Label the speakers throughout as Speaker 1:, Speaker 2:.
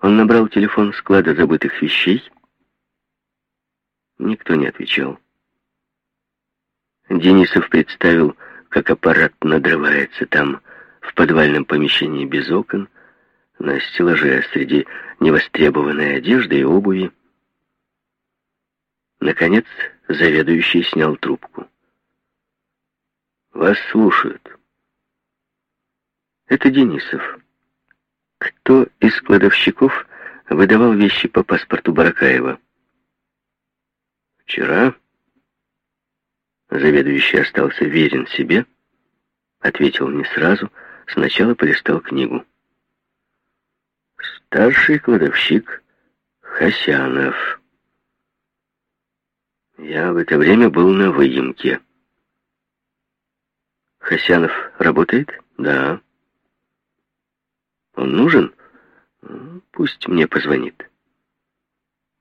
Speaker 1: Он набрал телефон склада забытых вещей. Никто не отвечал. Денисов представил, как аппарат надрывается там, в подвальном помещении без окон, на стеллаже среди невостребованной одежды и обуви. Наконец, заведующий снял трубку. «Вас слушают». «Это Денисов. Кто из кладовщиков выдавал вещи по паспорту Баракаева?» «Вчера». Заведующий остался верен себе, ответил не сразу, сначала полистал книгу. Старший кладовщик Хасянов. Я в это время был на выемке. Хасянов работает? Да. Он нужен? Пусть мне позвонит.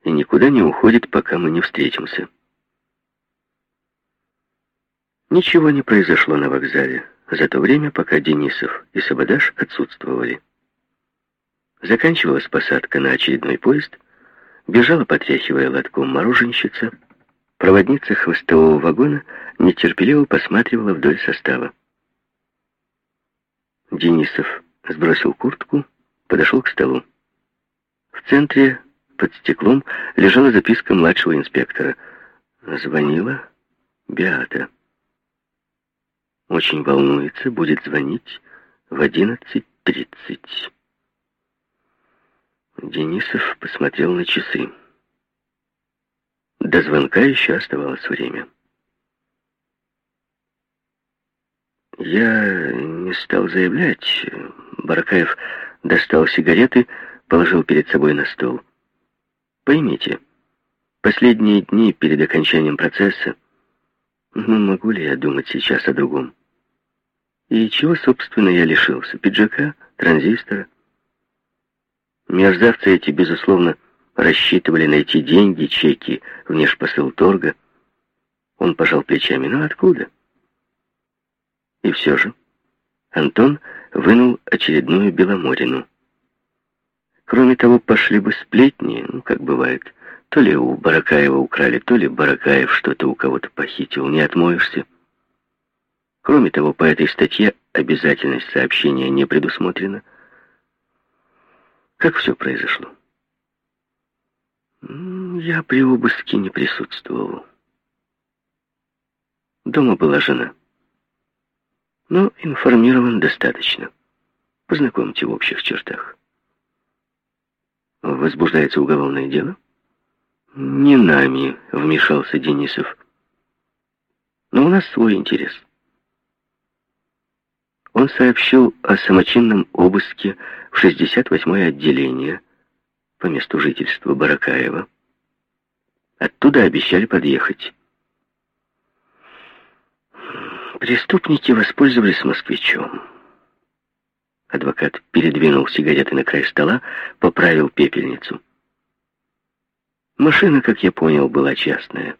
Speaker 1: И никуда не уходит, пока мы не встретимся. Ничего не произошло на вокзале за то время, пока Денисов и Сабадаш отсутствовали. Заканчивалась посадка на очередной поезд, бежала, потряхивая лотком мороженщица, проводница хвостового вагона нетерпеливо посматривала вдоль состава. Денисов сбросил куртку, подошел к столу. В центре, под стеклом, лежала записка младшего инспектора. Звонила Беата. Очень волнуется, будет звонить в одиннадцать тридцать. Денисов посмотрел на часы. До звонка еще оставалось время. Я не стал заявлять. Баракаев достал сигареты, положил перед собой на стол. Поймите, последние дни перед окончанием процесса, ну, могу ли я думать сейчас о другом? И чего, собственно, я лишился? Пиджака, транзистора? Мерзавцы эти, безусловно, рассчитывали найти деньги, чеки, внешпосыл торга. Он пожал плечами. Ну, откуда? И все же Антон вынул очередную беломорину. Кроме того, пошли бы сплетни, ну, как бывает. То ли у Баракаева украли, то ли Баракаев что-то у кого-то похитил. Не отмоешься. Кроме того, по этой статье обязательность сообщения не предусмотрена. Как все произошло? Я при обыске не присутствовал. Дома была жена. Но информирован достаточно. Познакомьте в общих чертах. Возбуждается уголовное дело? Не нами, вмешался Денисов. Но у нас свой интерес. Он сообщил о самочинном обыске в 68-е отделение по месту жительства Баракаева. Оттуда обещали подъехать. Преступники воспользовались москвичом. Адвокат передвинул сигареты на край стола, поправил пепельницу. Машина, как я понял, была частная.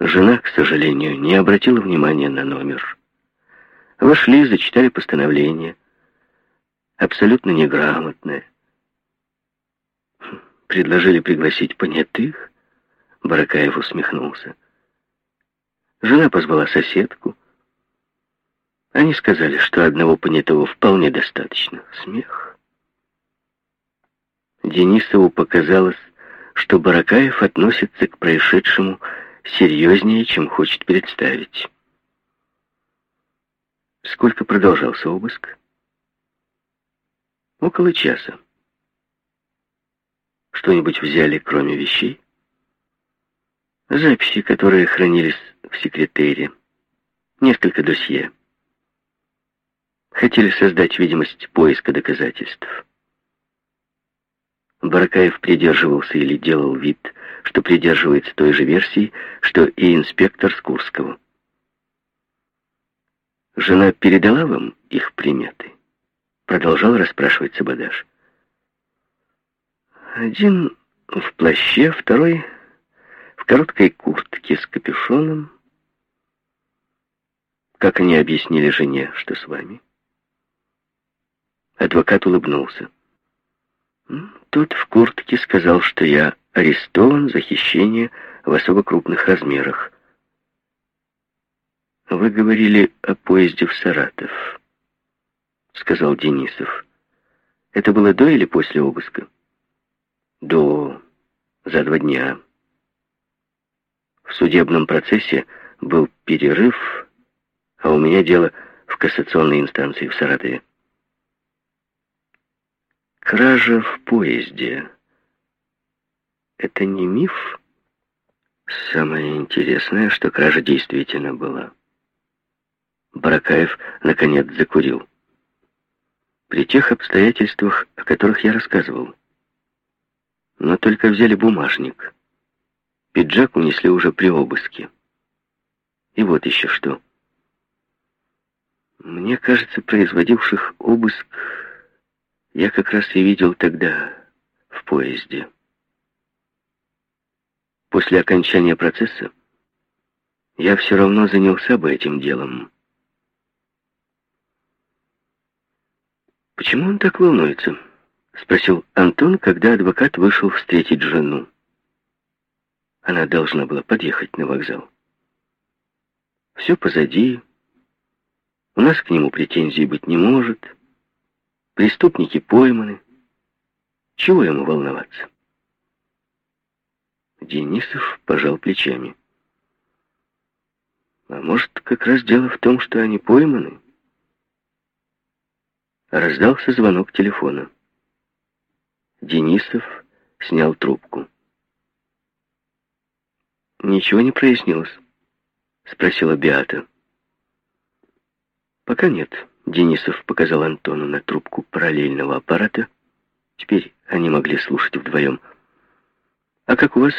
Speaker 1: Жена, к сожалению, не обратила внимания на номер. Вошли, зачитали постановление. Абсолютно неграмотное. Предложили пригласить понятых. Баракаев усмехнулся. Жена позвала соседку. Они сказали, что одного понятого вполне достаточно. Смех. Денисову показалось, что Баракаев относится к происшедшему серьезнее, чем хочет представить. Сколько продолжался обыск? Около часа. Что-нибудь взяли, кроме вещей? Записи, которые хранились в секретаре. Несколько досье. Хотели создать видимость поиска доказательств. Баракаев придерживался или делал вид, что придерживается той же версии, что и инспектор Скурского. Жена передала вам их приметы? Продолжал расспрашивать Сабадаш. Один в плаще, второй короткой куртке с капюшоном. Как они объяснили жене, что с вами? Адвокат улыбнулся. Тот в куртке сказал, что я арестован за хищение в особо крупных размерах. «Вы говорили о поезде в Саратов», — сказал Денисов. «Это было до или после обыска?» «До. За два дня». В судебном процессе был перерыв, а у меня дело в кассационной инстанции в Саратове. Кража в поезде. Это не миф? Самое интересное, что кража действительно была. Баракаев, наконец, закурил. При тех обстоятельствах, о которых я рассказывал. Но только взяли бумажник. Пиджак унесли уже при обыске. И вот еще что. Мне кажется, производивших обыск я как раз и видел тогда в поезде. После окончания процесса я все равно занялся бы этим делом. «Почему он так волнуется?» — спросил Антон, когда адвокат вышел встретить жену. Она должна была подъехать на вокзал. Все позади. У нас к нему претензий быть не может. Преступники пойманы. Чего ему волноваться? Денисов пожал плечами. А может, как раз дело в том, что они пойманы? Раздался звонок телефона. Денисов снял трубку. «Ничего не прояснилось?» — спросила Биата. «Пока нет». Денисов показал Антону на трубку параллельного аппарата. Теперь они могли слушать вдвоем. «А как у вас?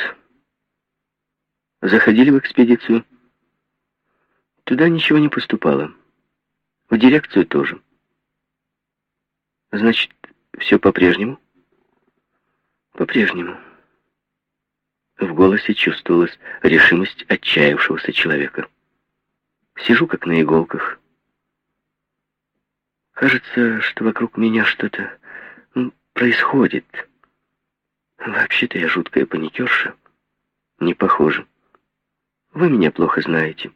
Speaker 1: Заходили в экспедицию?» «Туда ничего не поступало. В дирекцию тоже». «Значит, все по-прежнему?» «По-прежнему». В голосе чувствовалась решимость отчаявшегося человека. «Сижу как на иголках». Кажется, что вокруг меня что-то происходит. Вообще-то я жуткая паникерша. Не похоже. Вы меня плохо знаете.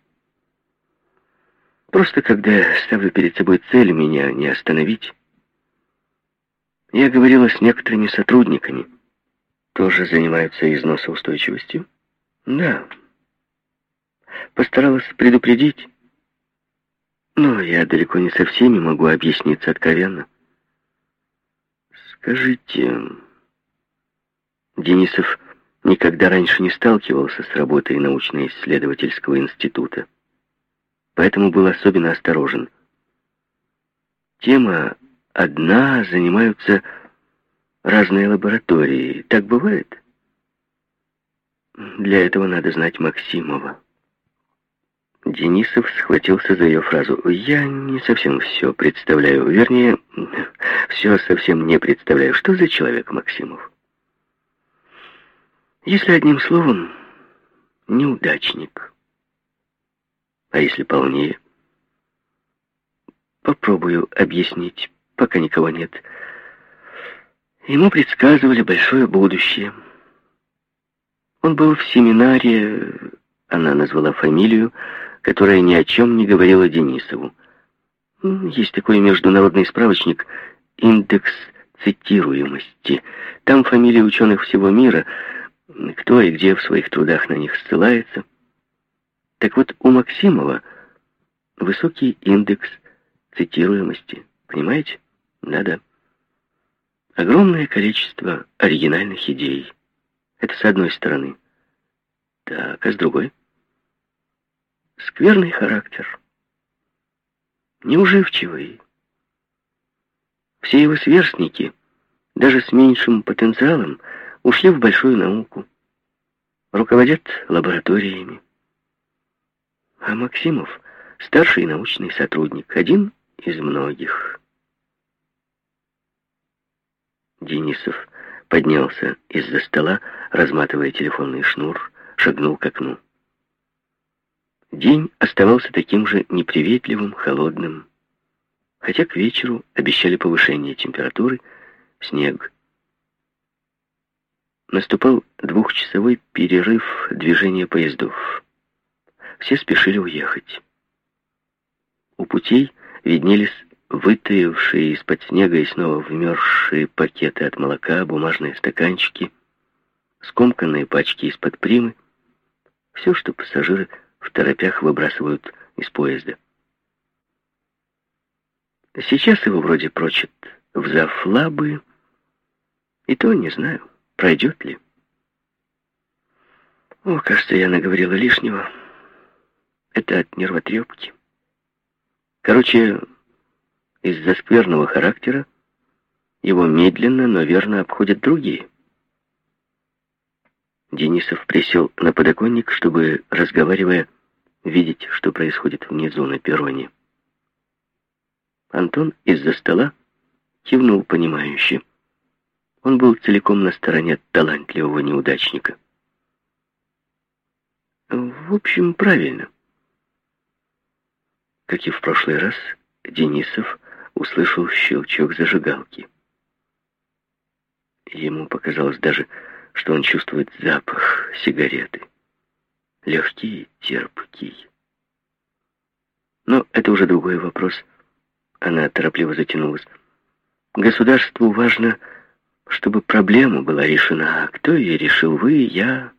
Speaker 1: Просто когда я ставлю перед собой цель, меня не остановить. Я говорила с некоторыми сотрудниками. Тоже занимаются износоустойчивостью? Да. Постаралась предупредить. Но я далеко не со всеми могу объясниться откровенно. Скажите, Денисов никогда раньше не сталкивался с работой научно-исследовательского института, поэтому был особенно осторожен. Тема одна, занимаются разные лаборатории. Так бывает? Для этого надо знать Максимова. Денисов схватился за ее фразу. «Я не совсем все представляю. Вернее, все совсем не представляю. Что за человек Максимов?» «Если одним словом, неудачник. А если полнее?» «Попробую объяснить, пока никого нет. Ему предсказывали большое будущее. Он был в семинаре, она назвала фамилию, которая ни о чем не говорила Денисову. Есть такой международный справочник «Индекс цитируемости». Там фамилии ученых всего мира, кто и где в своих трудах на них ссылается. Так вот, у Максимова высокий индекс цитируемости. Понимаете? Да-да. Огромное количество оригинальных идей. Это с одной стороны. Так, а с другой — скверный характер, неуживчивый. Все его сверстники, даже с меньшим потенциалом, ушли в большую науку, руководят лабораториями. А Максимов — старший научный сотрудник, один из многих. Денисов поднялся из-за стола, разматывая телефонный шнур, шагнул к окну. День оставался таким же неприветливым, холодным, хотя к вечеру обещали повышение температуры, снег. наступал двухчасовой перерыв движения поездов. Все спешили уехать. У путей виднелись вытаившие из-под снега и снова вмерзшие пакеты от молока, бумажные стаканчики, скомканные пачки из-под примы, все, что пассажиры в торопях выбрасывают из поезда. Сейчас его вроде прочат в зафлабы, и то не знаю, пройдет ли. О, кажется, я наговорила лишнего. Это от нервотрепки. Короче, из-за скверного характера его медленно, но верно обходят другие. Денисов присел на подоконник, чтобы, разговаривая, видеть, что происходит внизу на перроне. Антон из-за стола кивнул понимающе. Он был целиком на стороне талантливого неудачника. В общем, правильно. Как и в прошлый раз, Денисов услышал щелчок зажигалки. Ему показалось даже, что он чувствует запах сигареты. Легкий терпкий. Но это уже другой вопрос. Она торопливо затянулась. Государству важно, чтобы проблема была решена. А кто ее решил? Вы, я,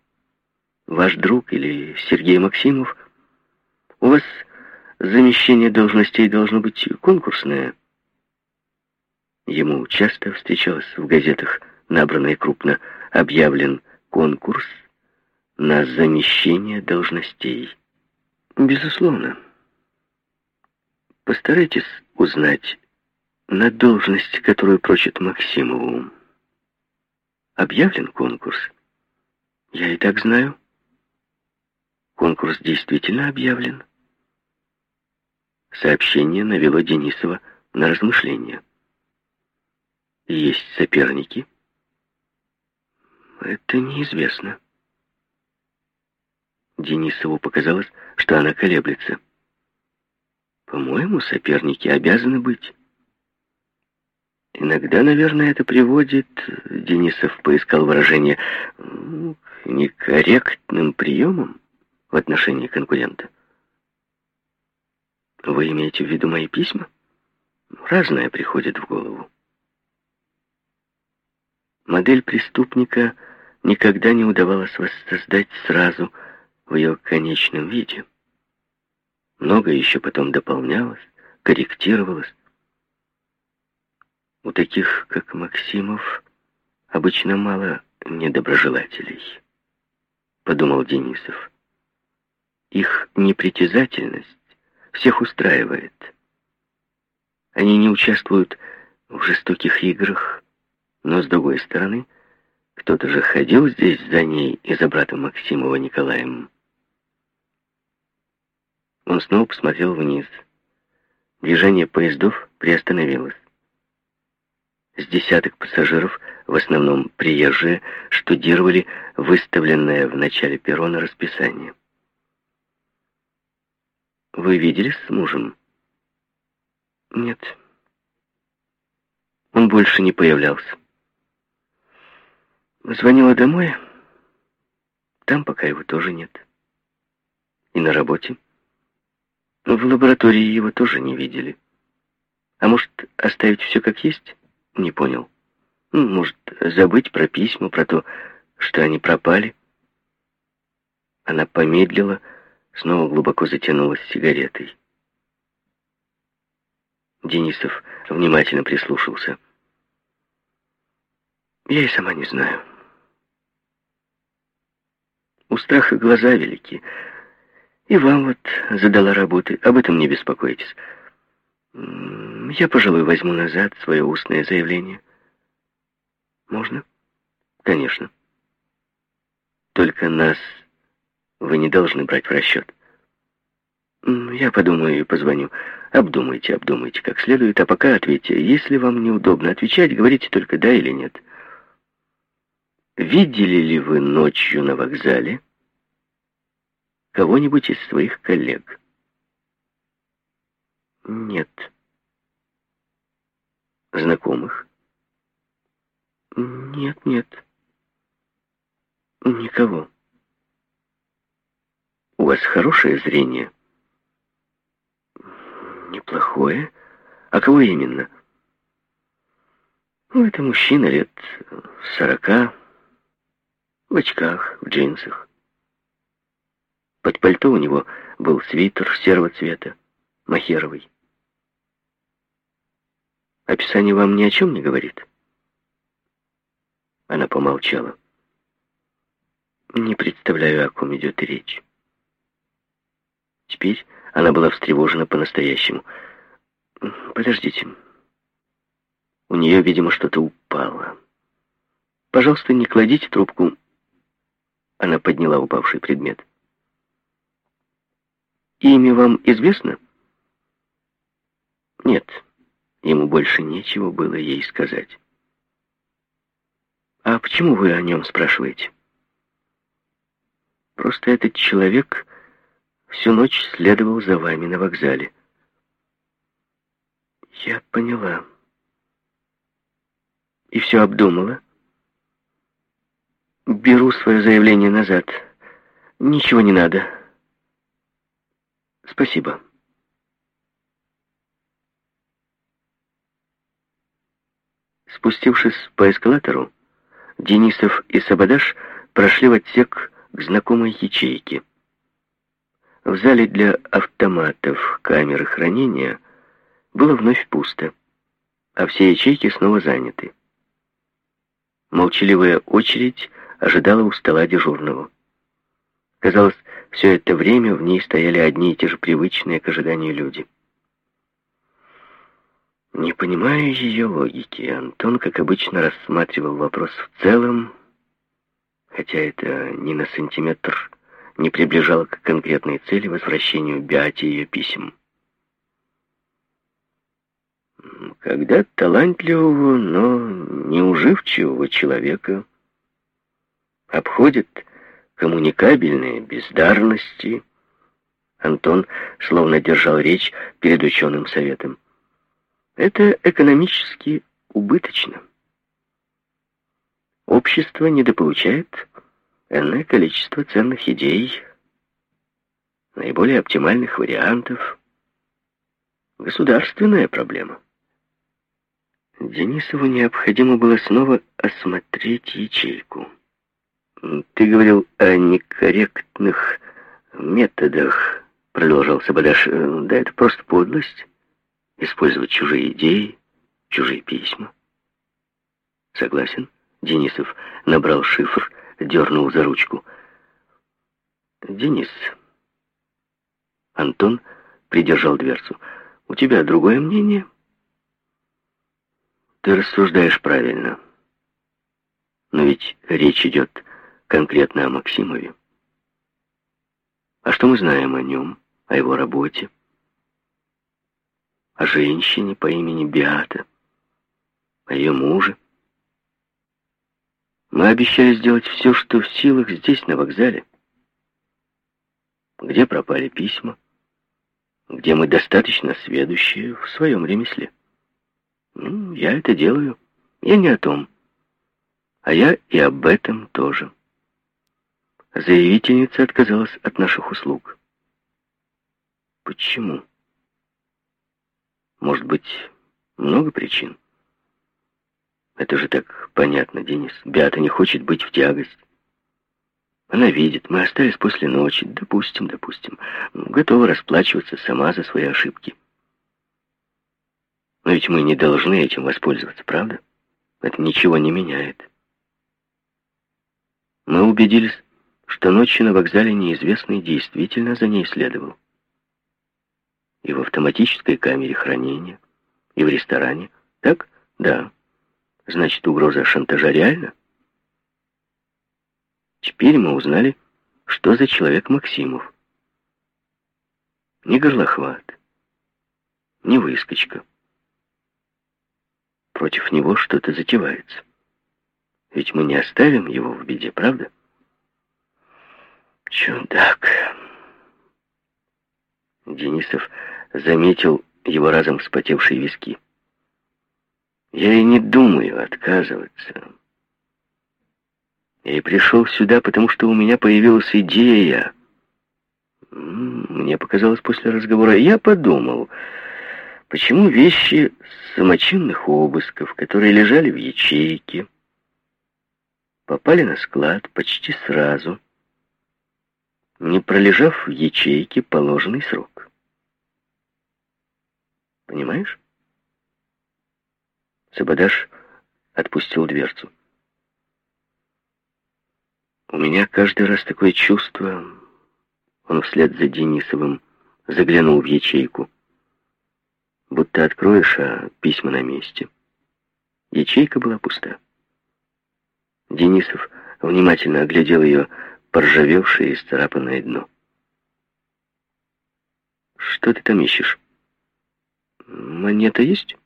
Speaker 1: ваш друг или Сергей Максимов? У вас замещение должностей должно быть конкурсное. Ему часто встречалось в газетах, набранной крупно, объявлен конкурс на замещение должностей. Безусловно. Постарайтесь узнать, на должность, которую прочит Максимову, объявлен конкурс. Я и так знаю. Конкурс действительно объявлен. Сообщение навело Денисова на размышления есть соперники? Это неизвестно. Денисову показалось, что она колеблется. По-моему, соперники обязаны быть. Иногда, наверное, это приводит, Денисов поискал выражение, к некорректным приемам в отношении конкурента. Вы имеете в виду мои письма? Разное приходит в голову. Модель преступника никогда не удавалось воссоздать сразу в ее конечном виде. Многое еще потом дополнялось, корректировалось. У таких, как Максимов, обычно мало недоброжелателей, подумал Денисов. Их непритязательность всех устраивает. Они не участвуют в жестоких играх, но, с другой стороны, кто-то же ходил здесь за ней и за братом Максимова Николаем. Он снова посмотрел вниз. Движение поездов приостановилось. С десяток пассажиров, в основном приезжие, штудировали выставленное в начале перрона расписание. «Вы виделись с мужем?» «Нет». Он больше не появлялся. Звонила домой. Там пока его тоже нет. И на работе. В лаборатории его тоже не видели. А может, оставить все как есть? Не понял. Ну, может, забыть про письма, про то, что они пропали. Она помедлила, снова глубоко затянулась сигаретой. Денисов внимательно прислушался. Я и сама не знаю. У страха глаза велики. И вам вот задала работы. Об этом не беспокойтесь. Я, пожалуй, возьму назад свое устное заявление. Можно? Конечно. Только нас вы не должны брать в расчет. Я подумаю и позвоню. Обдумайте, обдумайте как следует, а пока ответьте. Если вам неудобно отвечать, говорите только да или нет. Видели ли вы ночью на вокзале кого-нибудь из своих коллег? Нет. Знакомых? Нет, нет. Никого. У вас хорошее зрение? Неплохое. А кого именно? Ну, это мужчина лет сорока, в очках, в джинсах. Под пальто у него был свитер серого цвета, махеровый. Описание вам ни о чем не говорит? Она помолчала. Не представляю, о ком идет речь. Теперь она была встревожена по-настоящему. Подождите. У нее, видимо, что-то упало. Пожалуйста, не кладите трубку. Она подняла упавший предмет. Имя вам известно? Нет. Ему больше нечего было ей сказать. «А почему вы о нем спрашиваете?» «Просто этот человек всю ночь следовал за вами на вокзале». «Я поняла. И все обдумала?» «Беру свое заявление назад. Ничего не надо. Спасибо». Спустившись по эскалатору, Денисов и Сабадаш прошли в отсек к знакомой ячейке. В зале для автоматов камеры хранения было вновь пусто, а все ячейки снова заняты. Молчаливая очередь ожидала у стола дежурного. Казалось, все это время в ней стояли одни и те же привычные к ожиданию люди. Не понимая ее логики, Антон, как обычно, рассматривал вопрос в целом, хотя это ни на сантиметр не приближало к конкретной цели возвращению Беати ее писем. Когда талантливого, но неуживчивого человека обходят коммуникабельные бездарности, Антон словно держал речь перед ученым советом. Это экономически убыточно. Общество недополучает энное количество ценных идей, наиболее оптимальных вариантов. Государственная проблема. Денисову необходимо было снова осмотреть ячейку. «Ты говорил о некорректных методах», — продолжал Сабадаш. «Да это просто подлость» использовать чужие идеи, чужие письма. Согласен? Денисов набрал шифр, дернул за ручку. Денис. Антон придержал дверцу. У тебя другое мнение? Ты рассуждаешь правильно. Но ведь речь идет конкретно о Максимове. А что мы знаем о нем, о его работе? о женщине по имени Биата, о ее муже. Мы обещали сделать все, что в силах здесь, на вокзале. Где пропали письма, где мы достаточно сведущие в своем ремесле. Ну, я это делаю. Я не о том. А я и об этом тоже. Заявительница отказалась от наших услуг. Почему? Может быть, много причин? Это же так понятно, Денис. Беата не хочет быть в тягость. Она видит, мы остались после ночи, допустим, допустим, готова расплачиваться сама за свои ошибки. Но ведь мы не должны этим воспользоваться, правда? Это ничего не меняет. Мы убедились, что ночью на вокзале неизвестный действительно за ней следовал и в автоматической камере хранения, и в ресторане. Так? Да. Значит, угроза шантажа реальна? Теперь мы узнали, что за человек Максимов. Не горлохват, не выскочка. Против него что-то затевается. Ведь мы не оставим его в беде, правда? Чудак. Денисов заметил его разом вспотевшие виски. «Я и не думаю отказываться. Я и пришел сюда, потому что у меня появилась идея. Мне показалось после разговора, я подумал, почему вещи самочинных обысков, которые лежали в ячейке, попали на склад почти сразу, не пролежав в ячейке положенный срок. Понимаешь? Сабадаш отпустил дверцу. У меня каждый раз такое чувство... Он вслед за Денисовым заглянул в ячейку. Будто откроешь, а письма на месте. Ячейка была пуста. Денисов внимательно оглядел ее поржавевшее и сцарапанное дно. «Что ты там ищешь?» «Монета есть?»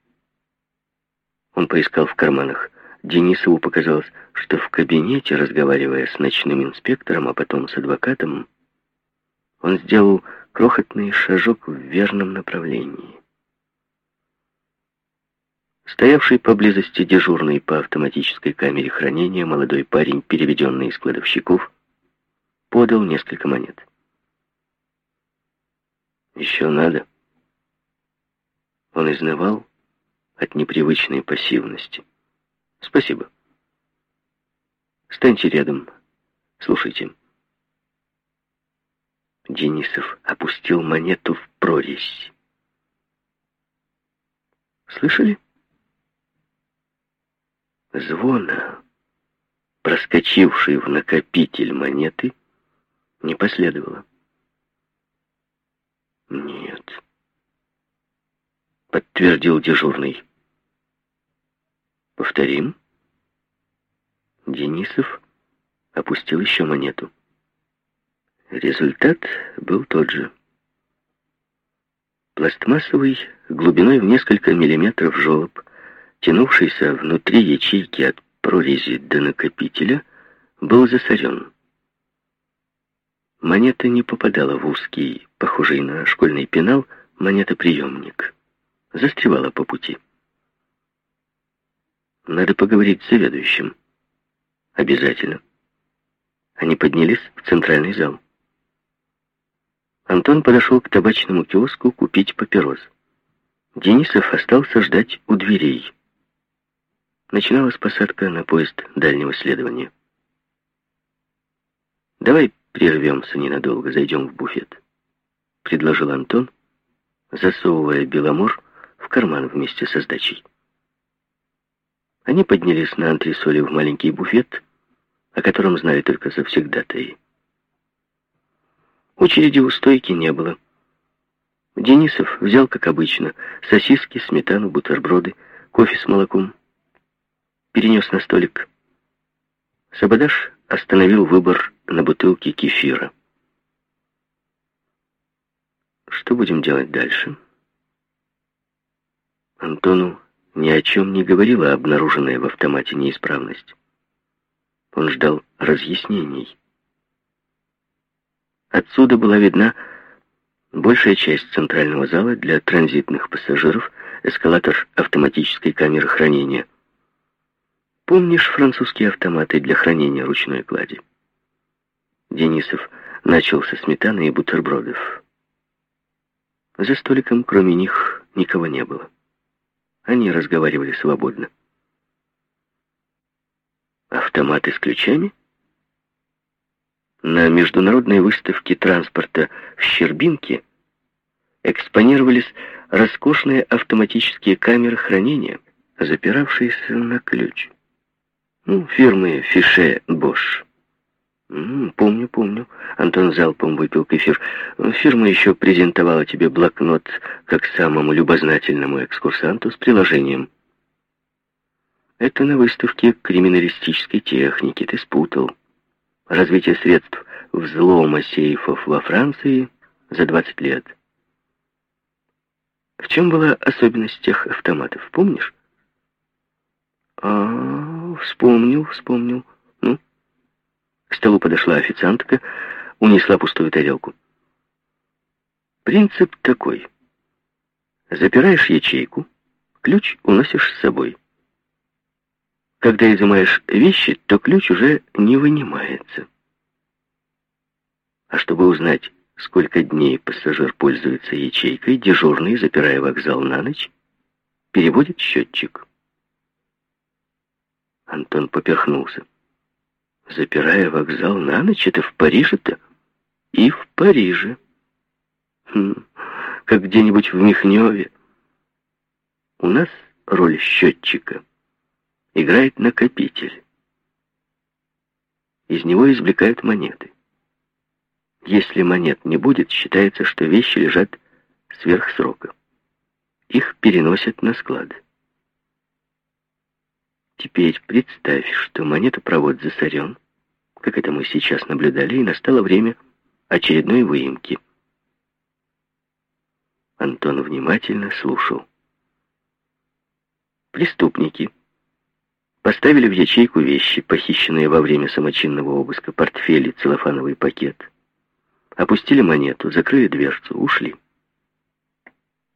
Speaker 1: Он поискал в карманах. Денисову показалось, что в кабинете, разговаривая с ночным инспектором, а потом с адвокатом, он сделал крохотный шажок в верном направлении. Стоявший поблизости дежурный по автоматической камере хранения молодой парень, переведенный из кладовщиков, подал несколько монет. «Еще надо». Он изнывал от непривычной пассивности. Спасибо. Станьте рядом. Слушайте. Денисов опустил монету в прорезь. Слышали? Звона, проскочивший в накопитель монеты, не последовало. Нет, подтвердил дежурный. Повторим. Денисов опустил еще монету. Результат был тот же. Пластмассовый, глубиной в несколько миллиметров желоб, тянувшийся внутри ячейки от прорези до накопителя, был засорен. Монета не попадала в узкий, похожий на школьный пенал, монетоприемник. Застревала по пути. Надо поговорить с заведующим. Обязательно. Они поднялись в центральный зал. Антон подошел к табачному киоску купить папирос. Денисов остался ждать у дверей. Начиналась посадка на поезд дальнего следования. «Давай прервемся ненадолго, зайдем в буфет», — предложил Антон, засовывая Беломор в карман вместе со сдачей. Они поднялись на антресоли в маленький буфет, о котором знали только завсегдатаи. Очереди у стойки не было. Денисов взял, как обычно, сосиски, сметану, бутерброды, кофе с молоком. Перенес на столик. Сабадаш остановил выбор на бутылке кефира. Что будем делать дальше? Антону ни о чем не говорила обнаруженная в автомате неисправность. Он ждал разъяснений. Отсюда была видна большая часть центрального зала для транзитных пассажиров, эскалатор автоматической камеры хранения. Помнишь французские автоматы для хранения ручной клади? Денисов начал со сметаны и бутербродов. За столиком, кроме них, никого не было. Они разговаривали свободно. Автоматы с ключами? На международной выставке транспорта в Щербинке экспонировались роскошные автоматические камеры хранения, запиравшиеся на ключ. Ну, фирмы Фише Бош. «Помню, помню». Антон залпом выпил кефир. «Фирма еще презентовала тебе блокнот как самому любознательному экскурсанту с приложением». «Это на выставке криминалистической техники. Ты спутал. Развитие средств взлома сейфов во Франции за 20 лет». В чем была особенность тех автоматов, помнишь? А, вспомнил, вспомнил. К столу подошла официантка, унесла пустую тарелку. Принцип такой. Запираешь ячейку, ключ уносишь с собой. Когда изымаешь вещи, то ключ уже не вынимается. А чтобы узнать, сколько дней пассажир пользуется ячейкой, дежурный, запирая вокзал на ночь, переводит счетчик. Антон поперхнулся. Запирая вокзал на ночь, это в Париже-то? И в Париже. Хм, как где-нибудь в Михневе. У нас роль счетчика играет накопитель. Из него извлекают монеты. Если монет не будет, считается, что вещи лежат сверх срока. Их переносят на склад. Теперь представь, что монетопровод засорен, как это мы сейчас наблюдали, и настало время очередной выемки. Антон внимательно слушал. Преступники поставили в ячейку вещи, похищенные во время самочинного обыска, портфель и целлофановый пакет, опустили монету, закрыли дверцу, ушли.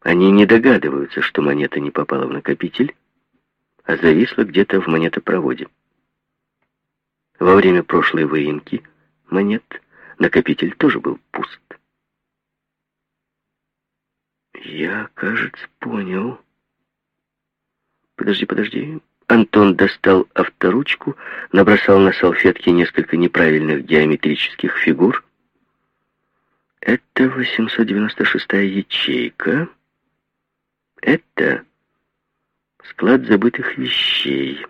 Speaker 1: Они не догадываются, что монета не попала в накопитель, а зависла где-то в монетопроводе. Во время прошлой выемки монет накопитель тоже был пуст. Я, кажется, понял. Подожди, подожди. Антон достал авторучку, набросал на салфетке несколько неправильных геометрических фигур. Это 896-я ячейка. Это склад забытых вещей.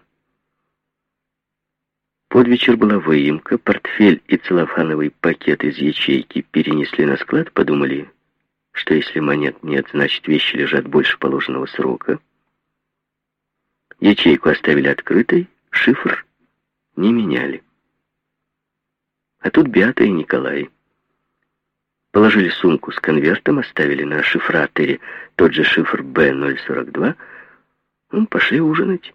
Speaker 1: Под вечер была выемка, портфель и целлофановый пакет из ячейки перенесли на склад, подумали, что если монет нет, значит вещи лежат больше положенного срока. Ячейку оставили открытой, шифр не меняли. А тут Беата и Николай. Положили сумку с конвертом, оставили на шифраторе тот же шифр Б-042, ну, пошли ужинать.